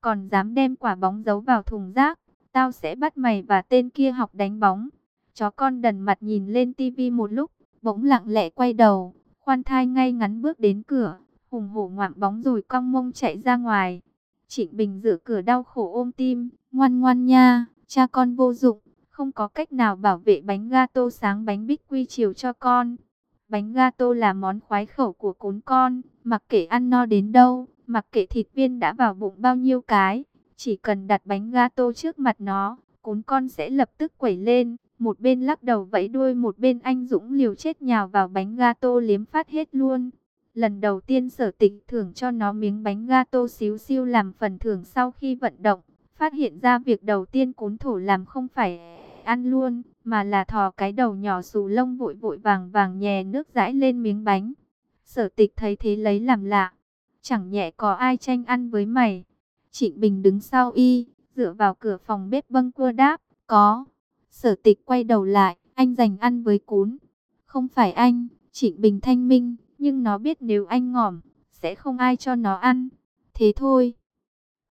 Còn dám đem quả bóng giấu vào thùng rác, tao sẽ bắt mày và tên kia học đánh bóng. Chó con đần mặt nhìn lên tivi một lúc, bỗng lặng lẽ quay đầu, Khoan thai ngay ngắn bước đến cửa, hùng hổ ngoạm bóng rồi cong mông chạy ra ngoài. Trịnh Bình rửa cửa đau khổ ôm tim, ngoan ngoan nha, cha con vô dụng, không có cách nào bảo vệ bánh gato sáng bánh bích quy chiều cho con. Bánh gato là món khoái khẩu của cún con, mặc kệ ăn no đến đâu, mặc kệ thịt viên đã vào bụng bao nhiêu cái, chỉ cần đặt bánh gato trước mặt nó, cún con sẽ lập tức quẩy lên, một bên lắc đầu vẫy đuôi một bên anh Dũng liều chết nhào vào bánh gato liếm phát hết luôn. Lần đầu tiên sở tịch thưởng cho nó miếng bánh gato xíu xiu làm phần thưởng sau khi vận động. Phát hiện ra việc đầu tiên cún thổ làm không phải ăn luôn, mà là thò cái đầu nhỏ xù lông vội vội vàng vàng nhè nước dãi lên miếng bánh. Sở tịch thấy thế lấy làm lạ. Chẳng nhẹ có ai tranh ăn với mày. Trịnh Bình đứng sau y, dựa vào cửa phòng bếp bâng cua đáp, có. Sở tịch quay đầu lại, anh dành ăn với cún. Không phải anh, Trịnh Bình thanh minh, nhưng nó biết nếu anh ngỏm, sẽ không ai cho nó ăn. Thế thôi.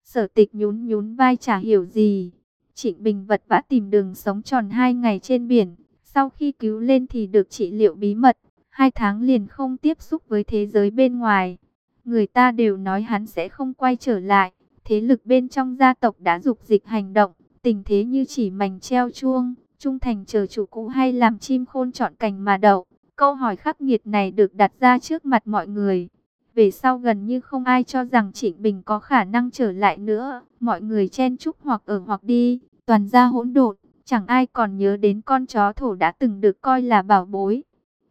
Sở tịch nhún nhún vai chả hiểu gì. Trịnh Bình vật vã tìm đường sống tròn hai ngày trên biển. Sau khi cứu lên thì được trị liệu bí mật. Hai tháng liền không tiếp xúc với thế giới bên ngoài. Người ta đều nói hắn sẽ không quay trở lại. Thế lực bên trong gia tộc đã dục dịch hành động. Tình thế như chỉ mảnh treo chuông, trung thành chờ chủ cũ hay làm chim khôn chọn cành mà đậu. Câu hỏi khắc nghiệt này được đặt ra trước mặt mọi người. Về sau gần như không ai cho rằng Trịnh Bình có khả năng trở lại nữa. Mọi người chen chúc hoặc ở hoặc đi, toàn ra hỗn độn. Chẳng ai còn nhớ đến con chó thổ đã từng được coi là bảo bối.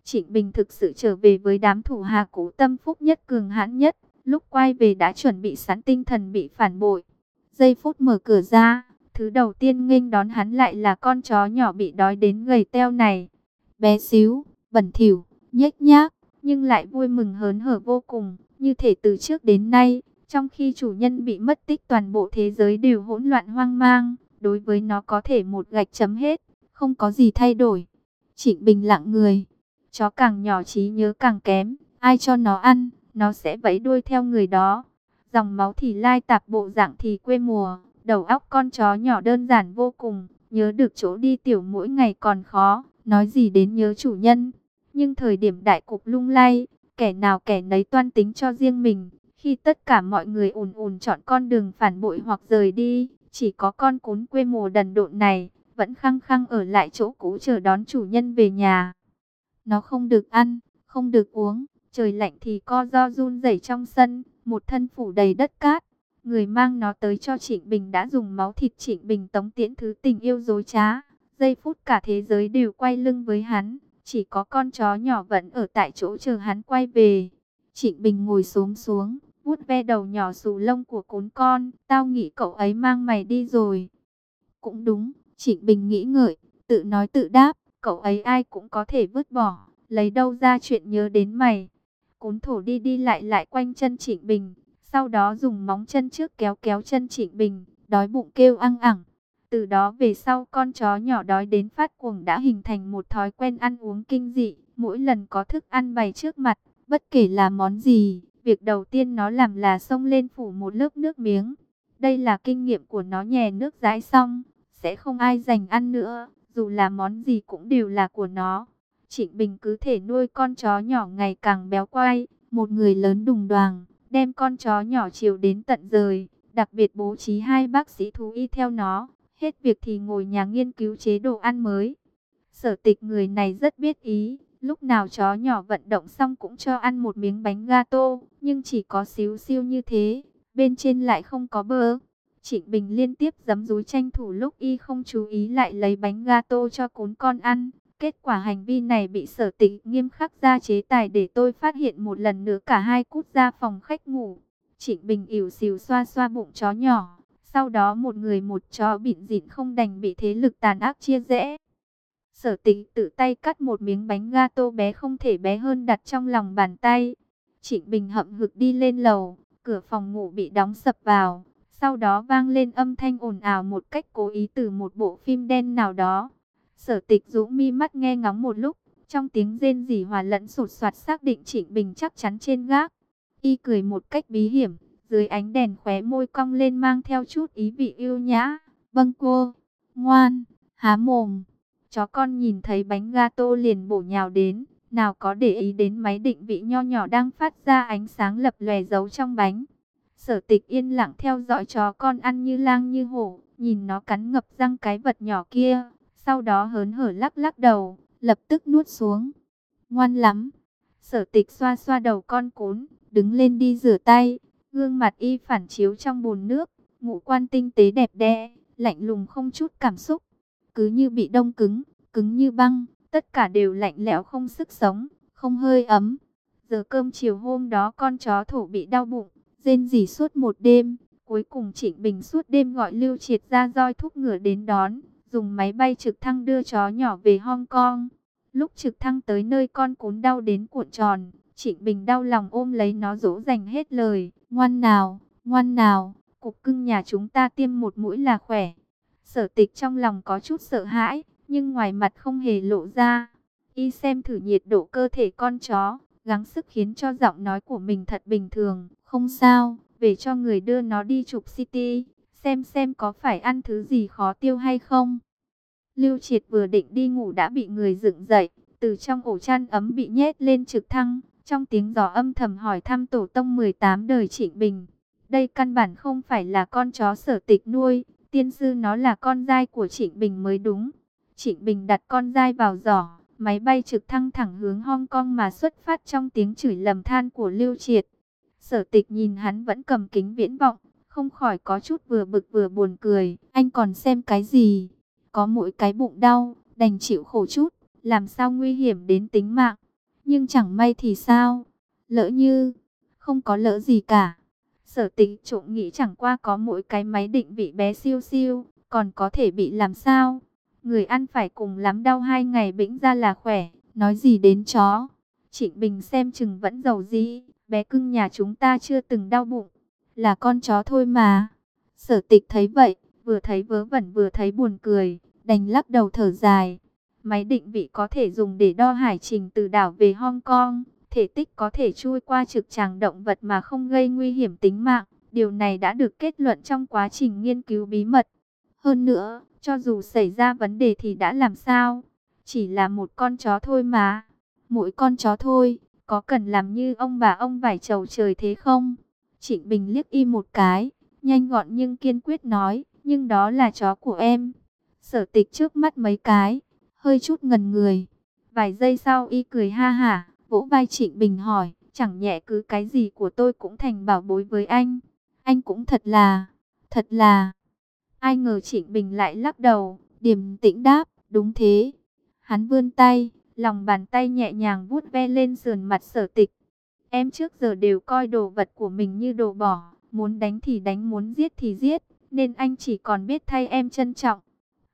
Trịnh Bình thực sự trở về với đám thủ hà cũ tâm phúc nhất cường hãn nhất. Lúc quay về đã chuẩn bị sẵn tinh thần bị phản bội. Giây phút mở cửa ra, Thứ đầu tiên nghênh đón hắn lại là con chó nhỏ bị đói đến gầy teo này. Bé xíu, bẩn thỉu, nhếch nhác, nhưng lại vui mừng hớn hở vô cùng, như thể từ trước đến nay, trong khi chủ nhân bị mất tích toàn bộ thế giới đều hỗn loạn hoang mang, đối với nó có thể một gạch chấm hết, không có gì thay đổi. Trịnh Bình lặng người, chó càng nhỏ trí nhớ càng kém, ai cho nó ăn, nó sẽ vẫy đuôi theo người đó. dòng máu thì lai tạp bộ dạng thì quê mùa, đầu óc con chó nhỏ đơn giản vô cùng, nhớ được chỗ đi tiểu mỗi ngày còn khó, nói gì đến nhớ chủ nhân. Nhưng thời điểm đại cục lung lay, kẻ nào kẻ nấy toan tính cho riêng mình, khi tất cả mọi người ùn ùn chọn con đường phản bội hoặc rời đi, chỉ có con cún quê mùa đần độn này, vẫn khăng khăng ở lại chỗ cũ chờ đón chủ nhân về nhà. Nó không được ăn, không được uống, trời lạnh thì co do run rẩy trong sân, một thân phủ đầy đất cát. Người mang nó tới cho Trịnh Bình đã dùng máu thịt Trịnh Bình tống tiễn thứ tình yêu dối trá. Giây phút cả thế giới đều quay lưng với hắn, chỉ có con chó nhỏ vẫn ở tại chỗ chờ hắn quay về. Trịnh Bình ngồi xuống xuống, vuốt ve đầu nhỏ xù lông của cún con, tao nghĩ cậu ấy mang mày đi rồi. Cũng đúng, Trịnh Bình nghĩ ngợi, tự nói tự đáp, cậu ấy ai cũng có thể vứt bỏ, lấy đâu ra chuyện nhớ đến mày. Cún thổ đi đi lại lại quanh chân Trịnh Bình, sau đó dùng móng chân trước kéo kéo chân Trịnh Bình, đói bụng kêu ăn ẳng. Từ đó về sau con chó nhỏ đói đến phát cuồng đã hình thành một thói quen ăn uống kinh dị, mỗi lần có thức ăn bày trước mặt, bất kể là món gì, việc đầu tiên nó làm là xông lên phủ một lớp nước miếng. Đây là kinh nghiệm của nó nhè nước rãi xong, sẽ không ai dành ăn nữa, dù là món gì cũng đều là của nó. Trịnh Bình cứ thể nuôi con chó nhỏ ngày càng béo quay, một người lớn đùng đoàn, đem con chó nhỏ chiều đến tận rời, đặc biệt bố trí hai bác sĩ thú y theo nó, hết việc thì ngồi nhà nghiên cứu chế độ ăn mới. Sở tịch người này rất biết ý, lúc nào chó nhỏ vận động xong cũng cho ăn một miếng bánh gato, nhưng chỉ có xíu xiu như thế, bên trên lại không có bơ. Trịnh Bình liên tiếp giấm rúi tranh thủ lúc y không chú ý lại lấy bánh gato cho cún con ăn. Kết quả hành vi này bị sở tịch nghiêm khắc ra chế tài để tôi phát hiện một lần nữa cả hai cút ra phòng khách ngủ. Trịnh Bình ỉu xìu xoa xoa bụng chó nhỏ. Sau đó một người một chó bịn dịn không đành bị thế lực tàn ác chia rẽ. Sở tịch tự tay cắt một miếng bánh gato bé không thể bé hơn đặt trong lòng bàn tay. Trịnh Bình hậm hực đi lên lầu, cửa phòng ngủ bị đóng sập vào. Sau đó vang lên âm thanh ồn ào một cách cố ý từ một bộ phim đen nào đó. Sở tịch rũ mi mắt nghe ngóng một lúc, trong tiếng rên rỉ hòa lẫn sụt soạt xác định Trịnh Bình chắc chắn trên gác. Y cười một cách bí hiểm, dưới ánh đèn khóe môi cong lên mang theo chút ý vị yêu nhã. Vâng cô, ngoan, há mồm. Chó con nhìn thấy bánh gato liền bổ nhào đến, nào có để ý đến máy định vị nho nhỏ đang phát ra ánh sáng lập lòe giấu trong bánh. Sở tịch yên lặng theo dõi chó con ăn như lang như hổ, nhìn nó cắn ngập răng cái vật nhỏ kia, sau đó hớn hở lắc lắc đầu, lập tức nuốt xuống. Ngoan lắm. Sở tịch xoa xoa đầu con cún, đứng lên đi rửa tay, gương mặt y phản chiếu trong bồn nước, ngũ quan tinh tế đẹp đẽ, lạnh lùng không chút cảm xúc, cứ như bị đông cứng, cứng như băng, tất cả đều lạnh lẽo không sức sống, không hơi ấm. Giờ cơm chiều hôm đó con chó thổ bị đau bụng, rên rỉ suốt một đêm. Cuối cùng Trịnh Bình suốt đêm gọi Lưu Triệt ra roi thúc ngựa đến đón, dùng máy bay trực thăng đưa chó nhỏ về Hong Kong. Lúc trực thăng tới nơi con cún đau đến cuộn tròn, Trịnh Bình đau lòng ôm lấy nó dỗ dành hết lời. Ngoan nào, ngoan nào, cục cưng nhà chúng ta tiêm một mũi là khỏe. Sở tịch trong lòng có chút sợ hãi, nhưng ngoài mặt không hề lộ ra. Y xem thử nhiệt độ cơ thể con chó, gắng sức khiến cho giọng nói của mình thật bình thường. Không sao, về cho người đưa nó đi chụp CT, xem xem có phải ăn thứ gì khó tiêu hay không. Lưu Triệt vừa định đi ngủ đã bị người dựng dậy, từ trong ổ chăn ấm bị nhét lên trực thăng, trong tiếng gió âm thầm hỏi thăm tổ tông 18 đời Trịnh Bình. Đây căn bản không phải là con chó sở tịch nuôi, tiên sư nó là con dai của Trịnh Bình mới đúng. Trịnh Bình đặt con dai vào giỏ, máy bay trực thăng thẳng hướng Hong Kong mà xuất phát trong tiếng chửi lầm than của Lưu Triệt. Sở tịch nhìn hắn vẫn cầm kính viễn vọng, không khỏi có chút vừa bực vừa buồn cười. Anh còn xem cái gì? Có mỗi cái bụng đau, đành chịu khổ chút, làm sao nguy hiểm đến tính mạng. Nhưng chẳng may thì sao? Lỡ như, không có lỡ gì cả. Sở tính trộm nghĩ chẳng qua có mỗi cái máy định vị bé siêu siêu, còn có thể bị làm sao? Người ăn phải cùng lắm đau hai ngày bĩnh ra là khỏe, nói gì đến chó. Trịnh Bình xem chừng vẫn giàu gì, bé cưng nhà chúng ta chưa từng đau bụng, là con chó thôi mà. Sở tịch thấy vậy, vừa thấy vớ vẩn vừa thấy buồn cười, đành lắc đầu thở dài. Máy định vị có thể dùng để đo hải trình từ đảo về Hong Kong, thể tích có thể chui qua trực tràng động vật mà không gây nguy hiểm tính mạng. Điều này đã được kết luận trong quá trình nghiên cứu bí mật. Hơn nữa, cho dù xảy ra vấn đề thì đã làm sao? Chỉ là một con chó thôi mà. Mỗi con chó thôi, có cần làm như ông bà ông vải trầu trời thế không? Trịnh Bình liếc y một cái, nhanh gọn nhưng kiên quyết nói, nhưng đó là chó của em. Sở tịch trước mắt mấy cái, hơi chút ngần người. Vài giây sau y cười ha hả, vỗ vai Trịnh Bình hỏi, chẳng nhẹ cứ cái gì của tôi cũng thành bảo bối với anh. Anh cũng thật là, thật là... Ai ngờ Trịnh Bình lại lắc đầu, điềm tĩnh đáp, đúng thế. Hắn vươn tay, lòng bàn tay nhẹ nhàng vuốt ve lên sườn mặt sở tịch. Em trước giờ đều coi đồ vật của mình như đồ bỏ, muốn đánh thì đánh, muốn giết thì giết, nên anh chỉ còn biết thay em trân trọng.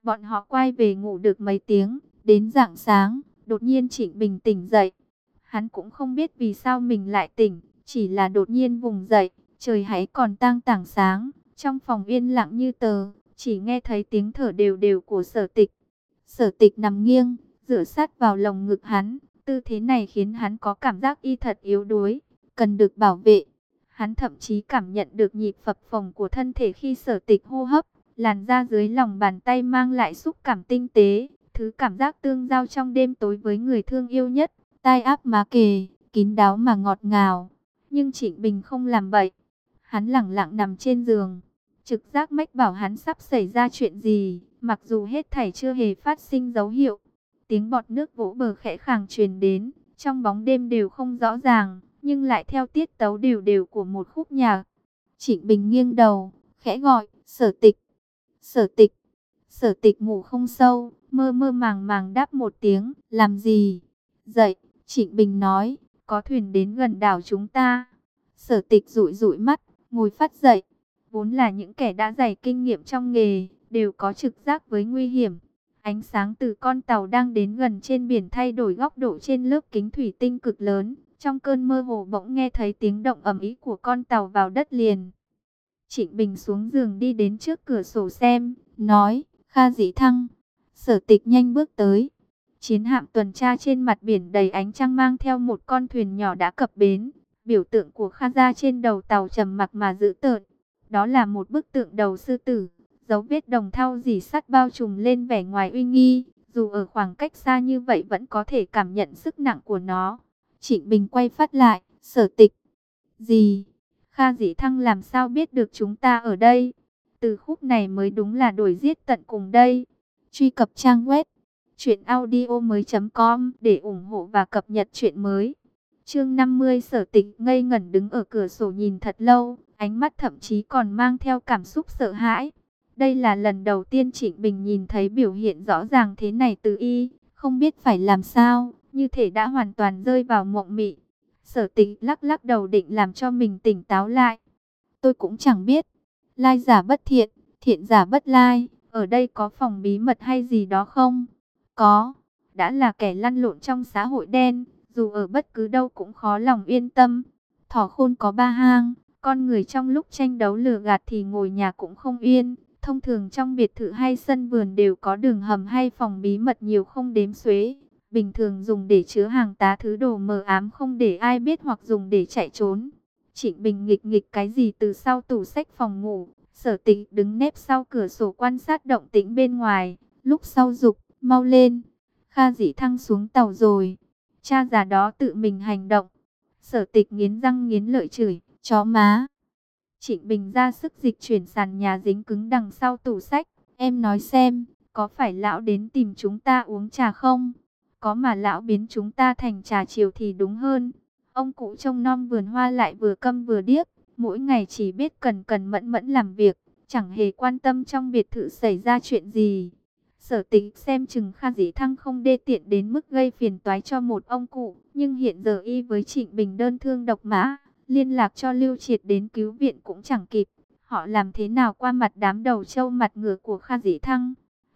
Bọn họ quay về ngủ được mấy tiếng, đến rạng sáng, đột nhiên Trịnh Bình tỉnh dậy. Hắn cũng không biết vì sao mình lại tỉnh, chỉ là đột nhiên vùng dậy, trời hãy còn tang tảng sáng, trong phòng yên lặng như tờ, chỉ nghe thấy tiếng thở đều đều của sở tịch. Sở tịch nằm nghiêng, dựa sát vào lồng ngực hắn, tư thế này khiến hắn có cảm giác y thật yếu đuối, cần được bảo vệ. Hắn thậm chí cảm nhận được nhịp phập phồng của thân thể khi sở tịch hô hấp, làn da dưới lòng bàn tay mang lại xúc cảm tinh tế, thứ cảm giác tương giao trong đêm tối với người thương yêu nhất, tai áp má kề, kín đáo mà ngọt ngào. Nhưng Trịnh Bình không làm bậy, hắn lặng lặng nằm trên giường, trực giác mách bảo hắn sắp xảy ra chuyện gì, mặc dù hết thảy chưa hề phát sinh dấu hiệu. Tiếng bọt nước vỗ bờ khẽ khàng truyền đến, trong bóng đêm đều không rõ ràng, nhưng lại theo tiết tấu đều đều của một khúc nhạc. Trịnh Bình nghiêng đầu, khẽ gọi, sở tịch, sở tịch, sở tịch ngủ không sâu, mơ mơ màng màng đáp một tiếng, làm gì? Dậy, Trịnh Bình nói, có thuyền đến gần đảo chúng ta. Sở tịch rụi rụi mắt, ngồi phát dậy, vốn là những kẻ đã dày kinh nghiệm trong nghề, đều có trực giác với nguy hiểm. Ánh sáng từ con tàu đang đến gần trên biển thay đổi góc độ trên lớp kính thủy tinh cực lớn. Trong cơn mơ hồ bỗng nghe thấy tiếng động ầm ĩ của con tàu vào đất liền. Trịnh Bình xuống giường đi đến trước cửa sổ xem, nói, Kha Dĩ Thăng. Sở tịch nhanh bước tới. Chiến hạm tuần tra trên mặt biển đầy ánh trăng mang theo một con thuyền nhỏ đã cập bến. Biểu tượng của Kha gia trên đầu tàu trầm mặc mà giữ tợn. Đó là một bức tượng đầu sư tử Dấu vết đồng thau dì sắt bao trùm lên vẻ ngoài uy nghi, dù ở khoảng cách xa như vậy vẫn có thể cảm nhận sức nặng của nó. Trịnh Bình quay phát lại, sở tịch. Gì? Kha dĩ thăng làm sao biết được chúng ta ở đây? Từ khúc này mới đúng là đổi giết tận cùng đây. Truy cập trang web truyệnaudiomoi.com để ủng hộ và cập nhật chuyện mới. Chương 50 Sở Tịch ngây ngẩn đứng ở cửa sổ nhìn thật lâu, ánh mắt thậm chí còn mang theo cảm xúc sợ hãi. Đây là lần đầu tiên Trịnh Bình nhìn thấy biểu hiện rõ ràng thế này từ y, không biết phải làm sao, như thể đã hoàn toàn rơi vào mộng mị. Sở tịch lắc lắc đầu định làm cho mình tỉnh táo lại. Tôi cũng chẳng biết, lai giả bất thiện, thiện giả bất lai, ở đây có phòng bí mật hay gì đó không? Có, đã là kẻ lăn lộn trong xã hội đen, dù ở bất cứ đâu cũng khó lòng yên tâm. Thỏ khôn có ba hang, con người trong lúc tranh đấu lừa gạt thì ngồi nhà cũng không yên. Thông thường trong biệt thự hay sân vườn đều có đường hầm hay phòng bí mật nhiều không đếm xuế. Bình thường dùng để chứa hàng tá thứ đồ mờ ám không để ai biết hoặc dùng để chạy trốn. Trịnh Bình nghịch nghịch cái gì từ sau tủ sách phòng ngủ. Sở tịch đứng nép sau cửa sổ quan sát động tĩnh bên ngoài. Lúc sau dục, mau lên. Kha dĩ thăng xuống tàu rồi. Cha già đó tự mình hành động. Sở tịch nghiến răng nghiến lợi chửi, chó má. Trịnh Bình ra sức dịch chuyển sàn nhà dính cứng đằng sau tủ sách. Em nói xem, có phải lão đến tìm chúng ta uống trà không? Có mà lão biến chúng ta thành trà chiều thì đúng hơn. Ông cụ trông non vườn hoa lại vừa câm vừa điếc. Mỗi ngày chỉ biết cần cần mẫn mẫn làm việc. Chẳng hề quan tâm trong biệt thự xảy ra chuyện gì. Sở tính xem chừng Kha Dĩ Thăng không đê tiện đến mức gây phiền toái cho một ông cụ. Nhưng hiện giờ y với Trịnh Bình đơn thương độc mã liên lạc cho Lưu Triệt đến cứu viện cũng chẳng kịp. Họ làm thế nào qua mặt đám đầu trâu mặt ngựa của Kha Dĩ Thăng?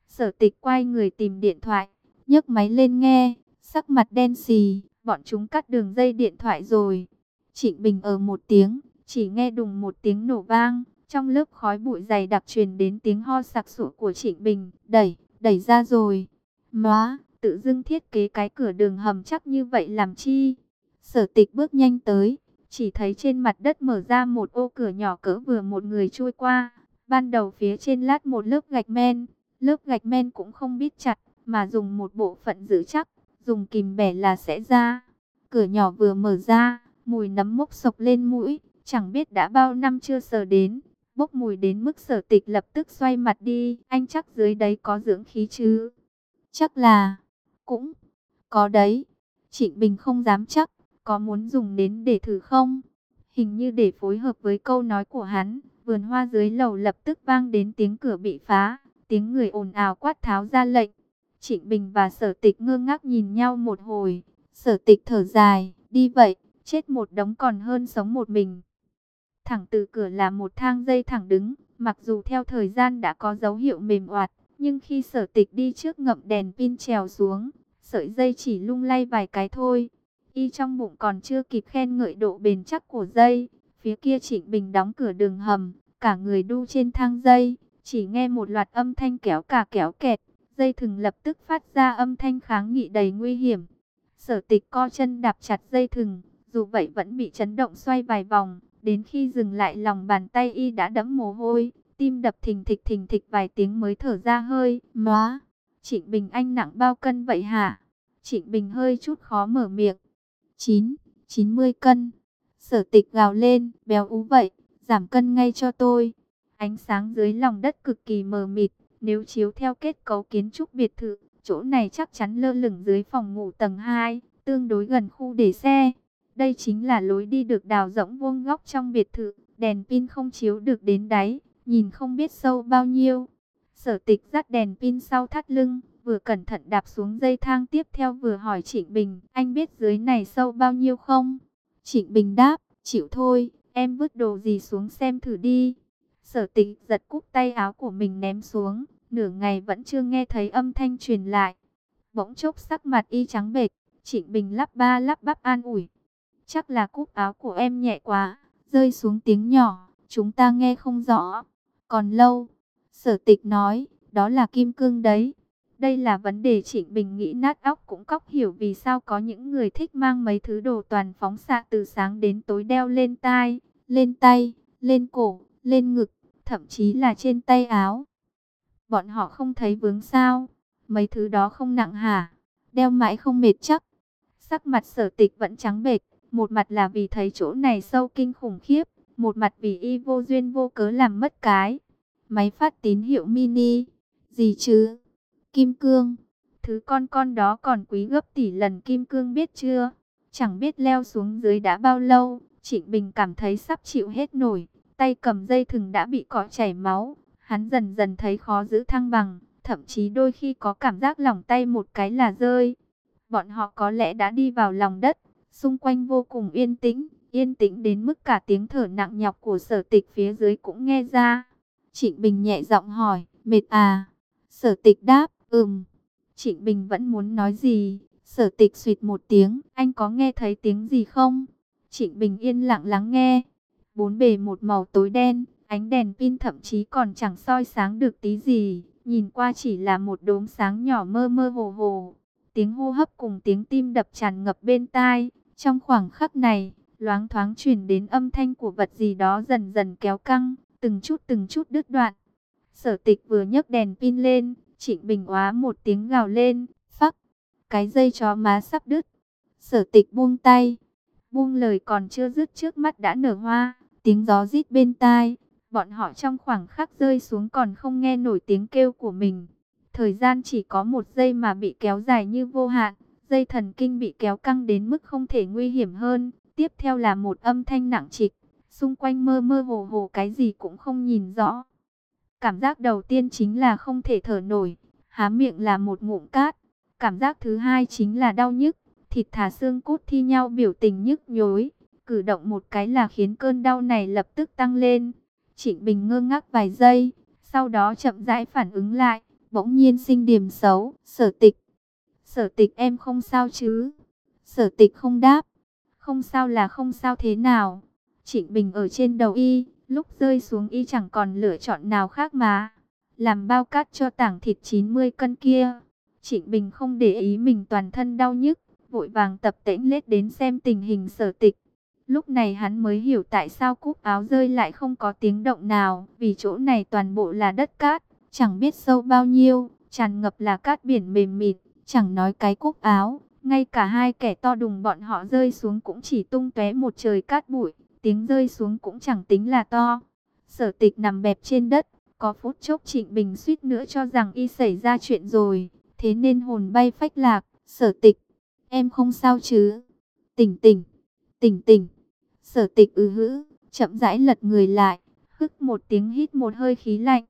Sở tịch quay người tìm điện thoại, nhấc máy lên nghe, sắc mặt đen xì, bọn chúng cắt đường dây điện thoại rồi. Trịnh Bình ở một tiếng, chỉ nghe đùng một tiếng nổ vang, trong lớp khói bụi dày đặc truyền đến tiếng ho sặc sụa của Trịnh Bình, đẩy, đẩy ra rồi. Nóa, tự dưng thiết kế cái cửa đường hầm chắc như vậy làm chi? Sở tịch bước nhanh tới, chỉ thấy trên mặt đất mở ra một ô cửa nhỏ cỡ vừa một người chui qua. Ban đầu phía trên lát một lớp gạch men, lớp gạch men cũng không biết chặt, mà dùng một bộ phận giữ chắc, dùng kìm bẻ là sẽ ra. Cửa nhỏ vừa mở ra, mùi nấm mốc sộc lên mũi, chẳng biết đã bao năm chưa sờ đến. Bốc mùi đến mức sở tịch lập tức xoay mặt đi, anh chắc dưới đấy có dưỡng khí chứ. Chắc là, cũng có đấy. Trịnh Bình không dám chắc, có muốn dùng đến để thử không? Hình như để phối hợp với câu nói của hắn, vườn hoa dưới lầu lập tức vang đến tiếng cửa bị phá, tiếng người ồn ào quát tháo ra lệnh. Trịnh Bình và sở tịch ngơ ngác nhìn nhau một hồi, sở tịch thở dài, đi vậy, chết một đống còn hơn sống một mình. Thẳng từ cửa là một thang dây thẳng đứng, mặc dù theo thời gian đã có dấu hiệu mềm oạt, nhưng khi sở tịch đi trước ngậm đèn pin trèo xuống, sợi dây chỉ lung lay vài cái thôi. Y trong bụng còn chưa kịp khen ngợi độ bền chắc của dây, phía kia Trịnh Bình đóng cửa đường hầm, cả người đu trên thang dây, chỉ nghe một loạt âm thanh kéo cả kéo kẹt, dây thừng lập tức phát ra âm thanh kháng nghị đầy nguy hiểm. Sở tịch co chân đạp chặt dây thừng, dù vậy vẫn bị chấn động xoay vài vòng, đến khi dừng lại lòng bàn tay y đã đẫm mồ hôi, tim đập thình thịch thình thịch vài tiếng mới thở ra hơi, móa. Trịnh Bình Anh nặng bao cân vậy hả? Trịnh Bình hơi chút khó mở miệng. 9, 90 cân. Sở tịch gào lên, béo ú vậy, giảm cân ngay cho tôi. Ánh sáng dưới lòng đất cực kỳ mờ mịt, nếu chiếu theo kết cấu kiến trúc biệt thự, chỗ này chắc chắn lơ lửng dưới phòng ngủ tầng 2, tương đối gần khu để xe. Đây chính là lối đi được đào rỗng vuông góc trong biệt thự, đèn pin không chiếu được đến đáy, nhìn không biết sâu bao nhiêu. Sở tịch dắt đèn pin sau thắt lưng, vừa cẩn thận đạp xuống dây thang tiếp theo vừa hỏi Trịnh Bình, anh biết dưới này sâu bao nhiêu không? Trịnh Bình đáp, chịu thôi, em vứt đồ gì xuống xem thử đi. Sở tịch giật cúc tay áo của mình ném xuống, nửa ngày vẫn chưa nghe thấy âm thanh truyền lại. Bỗng chốc sắc mặt y trắng bệch, Trịnh Bình lắp ba lắp bắp an ủi. Chắc là cúc áo của em nhẹ quá, rơi xuống tiếng nhỏ, chúng ta nghe không rõ. Còn lâu, sở tịch nói, đó là kim cương đấy. Đây là vấn đề Trịnh Bình nghĩ nát óc cũng cóc hiểu vì sao có những người thích mang mấy thứ đồ toàn phóng xạ từ sáng đến tối đeo lên tai, lên tay, lên cổ, lên ngực, thậm chí là trên tay áo. Bọn họ không thấy vướng sao, mấy thứ đó không nặng hả, đeo mãi không mệt chắc. Sắc mặt sở tịch vẫn trắng bệch, một mặt là vì thấy chỗ này sâu kinh khủng khiếp, một mặt vì y vô duyên vô cớ làm mất cái. Máy phát tín hiệu mini, gì chứ? Kim cương, thứ con con đó còn quý gấp tỷ lần kim cương biết chưa? Chẳng biết leo xuống dưới đã bao lâu, Trịnh Bình cảm thấy sắp chịu hết nổi, tay cầm dây thừng đã bị cọ chảy máu, hắn dần dần thấy khó giữ thăng bằng, thậm chí đôi khi có cảm giác lỏng tay một cái là rơi. Bọn họ có lẽ đã đi vào lòng đất, xung quanh vô cùng yên tĩnh, yên tĩnh đến mức cả tiếng thở nặng nhọc của sở tịch phía dưới cũng nghe ra. Trịnh Bình nhẹ giọng hỏi, mệt à? Sở tịch đáp, ừm. Trịnh Bình vẫn muốn nói gì, sở tịch suyệt một tiếng, anh có nghe thấy tiếng gì không? Trịnh Bình yên lặng lắng nghe. Bốn bề một màu tối đen, ánh đèn pin thậm chí còn chẳng soi sáng được tí gì, nhìn qua chỉ là một đốm sáng nhỏ mơ mơ hồ hồ. Tiếng hô hấp cùng tiếng tim đập tràn ngập bên tai, trong khoảng khắc này, loáng thoáng truyền đến âm thanh của vật gì đó dần dần kéo căng, từng chút từng chút đứt đoạn. Sở tịch vừa nhấc đèn pin lên, Trịnh Bình hóa một tiếng gào lên, phắc, cái dây chó má sắp đứt. Sở tịch buông tay, buông lời còn chưa dứt trước mắt đã nở hoa, tiếng gió rít bên tai. Bọn họ trong khoảng khắc rơi xuống còn không nghe nổi tiếng kêu của mình. Thời gian chỉ có một giây mà bị kéo dài như vô hạn, dây thần kinh bị kéo căng đến mức không thể nguy hiểm hơn. Tiếp theo là một âm thanh nặng trịch, xung quanh mơ mơ hồ hồ cái gì cũng không nhìn rõ. Cảm giác đầu tiên chính là không thể thở nổi, há miệng là một ngụm cát. Cảm giác thứ hai chính là đau nhức, thịt thả xương cốt thi nhau biểu tình nhức nhối. Cử động một cái là khiến cơn đau này lập tức tăng lên. Trịnh Bình ngơ ngác vài giây, sau đó chậm rãi phản ứng lại, bỗng nhiên sinh điểm xấu, sở tịch. Sở tịch em không sao chứ? Sở tịch không đáp. Không sao là không sao thế nào? Trịnh Bình ở trên đầu y, lúc rơi xuống y chẳng còn lựa chọn nào khác mà. Làm bao cát cho tảng thịt 90 cân kia. Trịnh Bình không để ý mình toàn thân đau nhức, vội vàng tập tễnh lết đến xem tình hình sở tịch. Lúc này hắn mới hiểu tại sao cúc áo rơi lại không có tiếng động nào, vì chỗ này toàn bộ là đất cát, chẳng biết sâu bao nhiêu, tràn ngập là cát biển mềm mịt, chẳng nói cái cúc áo, ngay cả hai kẻ to đùng bọn họ rơi xuống cũng chỉ tung tóe một trời cát bụi, tiếng rơi xuống cũng chẳng tính là to. Sở tịch nằm bẹp trên đất, có phút chốc Trịnh Bình suýt nữa cho rằng y xảy ra chuyện rồi, thế nên hồn bay phách lạc, sở tịch, em không sao chứ, tỉnh tỉnh, tỉnh tỉnh, sở tịch ư hữ, chậm rãi lật người lại, hức một tiếng hít một hơi khí lạnh,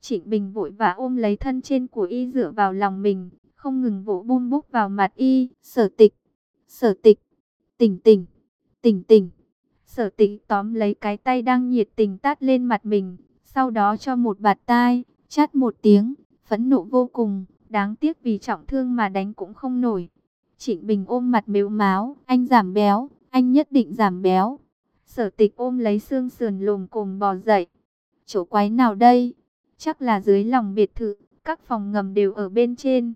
Trịnh Bình vội vã ôm lấy thân trên của y dựa vào lòng mình, không ngừng vỗ bum búc vào mặt y, sở tịch, sở tịch, tỉnh tỉnh, tỉnh tỉnh. Sở tịch tóm lấy cái tay đang nhiệt tình tát lên mặt mình, sau đó cho một bạt tai, chát một tiếng, phẫn nộ vô cùng, đáng tiếc vì trọng thương mà đánh cũng không nổi. Trịnh Bình ôm mặt mếu máu, anh giảm béo, anh nhất định giảm béo. Sở tịch ôm lấy xương sườn lùm cồm bò dậy. Chỗ quái nào đây? Chắc là dưới lòng biệt thự, các phòng ngầm đều ở bên trên.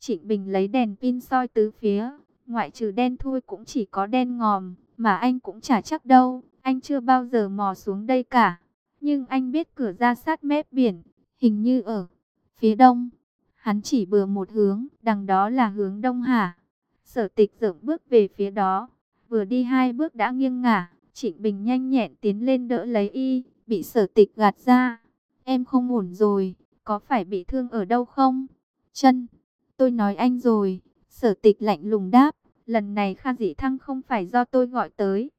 Trịnh Bình lấy đèn pin soi tứ phía, ngoại trừ đen thui cũng chỉ có đen ngòm, mà anh cũng chả chắc đâu, anh chưa bao giờ mò xuống đây cả. Nhưng anh biết cửa ra sát mép biển, hình như ở phía đông. Hắn chỉ bừa một hướng, đằng đó là hướng đông hả? Sở tịch dượng bước về phía đó, vừa đi hai bước đã nghiêng ngả, Trịnh Bình nhanh nhẹn tiến lên đỡ lấy y, bị sở tịch gạt ra. Em không ổn rồi, có phải bị thương ở đâu không? Chân, tôi nói anh rồi, sở tịch lạnh lùng đáp, lần này Kha Dĩ Thăng không phải do tôi gọi tới.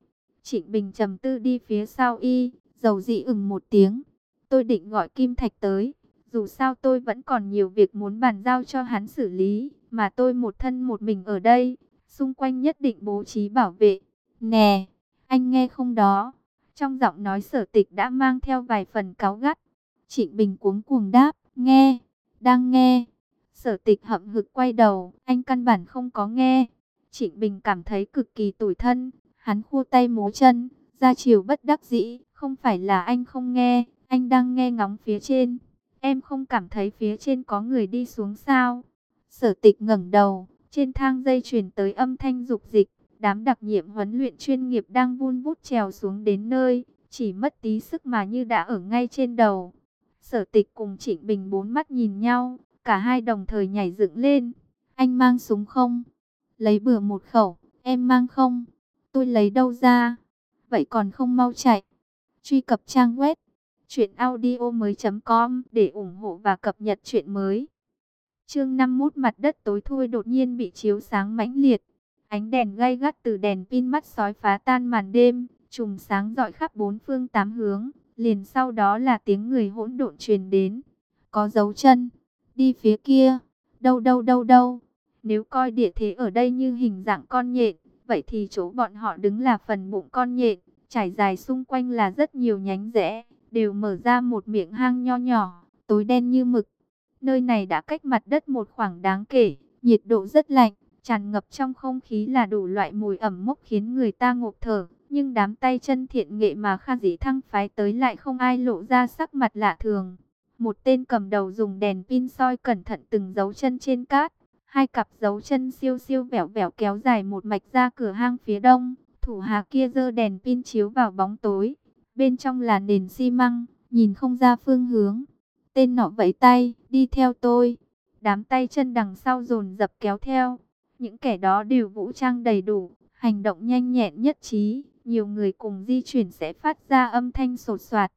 Trịnh Bình trầm tư đi phía sau y, dầu dị ừng một tiếng. Tôi định gọi Kim Thạch tới, dù sao tôi vẫn còn nhiều việc muốn bàn giao cho hắn xử lý, mà tôi một thân một mình ở đây, xung quanh nhất định bố trí bảo vệ. Nè, anh nghe không đó? Trong giọng nói sở tịch đã mang theo vài phần cáu gắt. Trịnh Bình cuống cuồng đáp, nghe, đang nghe. Sở tịch hậm hực quay đầu, anh căn bản không có nghe. Trịnh Bình cảm thấy cực kỳ tủi thân, hắn khua tay múa chân, ra chiều bất đắc dĩ, không phải là anh không nghe, anh đang nghe ngóng phía trên. Em không cảm thấy phía trên có người đi xuống sao? Sở tịch ngẩng đầu, trên thang dây truyền tới âm thanh dục dịch, đám đặc nhiệm huấn luyện chuyên nghiệp đang vun vút trèo xuống đến nơi, chỉ mất tí sức mà như đã ở ngay trên đầu. Sở tịch cùng Trịnh Bình bốn mắt nhìn nhau, cả hai đồng thời nhảy dựng lên. Anh mang súng không? Lấy bừa một khẩu, em mang không? Tôi lấy đâu ra? Vậy còn không mau chạy. Truy cập trang web truyệnaudiomoi.com để ủng hộ và cập nhật chuyện mới. Chương 51 mặt đất tối thui đột nhiên bị chiếu sáng mãnh liệt. Ánh đèn gay gắt từ đèn pin mắt sói phá tan màn đêm, trùng sáng rọi khắp bốn phương tám hướng, liền sau đó là tiếng người hỗn độn truyền đến. Có dấu chân, đi phía kia, đâu đâu đâu đâu. Nếu coi địa thế ở đây như hình dạng con nhện, vậy thì chỗ bọn họ đứng là phần bụng con nhện, trải dài xung quanh là rất nhiều nhánh rẽ, đều mở ra một miệng hang nho nhỏ, tối đen như mực. Nơi này đã cách mặt đất một khoảng đáng kể, nhiệt độ rất lạnh, tràn ngập trong không khí là đủ loại mùi ẩm mốc khiến người ta ngộp thở. Nhưng đám tay chân thiện nghệ mà Kha Dĩ Thăng phái tới lại không ai lộ ra sắc mặt lạ thường. Một tên cầm đầu dùng đèn pin soi cẩn thận từng dấu chân trên cát. Hai cặp dấu chân siêu siêu vẻo vẻo kéo dài một mạch ra cửa hang phía đông. Thủ hà kia dơ đèn pin chiếu vào bóng tối. Bên trong là nền xi măng, nhìn không ra phương hướng. Tên nọ vẫy tay, đi theo tôi. Đám tay chân đằng sau dồn dập kéo theo. Những kẻ đó đều vũ trang đầy đủ, hành động nhanh nhẹn nhất trí. Nhiều người cùng di chuyển sẽ phát ra âm thanh sột soạt.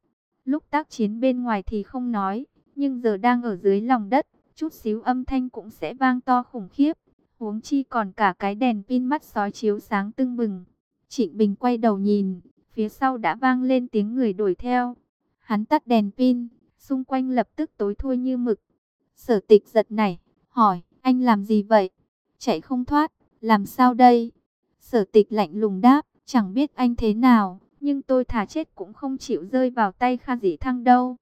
Lúc tác chiến bên ngoài thì không nói, nhưng giờ đang ở dưới lòng đất, chút xíu âm thanh cũng sẽ vang to khủng khiếp. Huống chi còn cả cái đèn pin mắt sói chiếu sáng tưng bừng. Trịnh Bình quay đầu nhìn, phía sau đã vang lên tiếng người đuổi theo. Hắn tắt đèn pin, xung quanh lập tức tối thui như mực. Sở tịch giật nảy, hỏi, anh làm gì vậy? Chạy không thoát, làm sao đây? Sở tịch lạnh lùng đáp, chẳng biết anh thế nào, nhưng tôi thả chết cũng không chịu rơi vào tay Kha Dĩ Thăng đâu.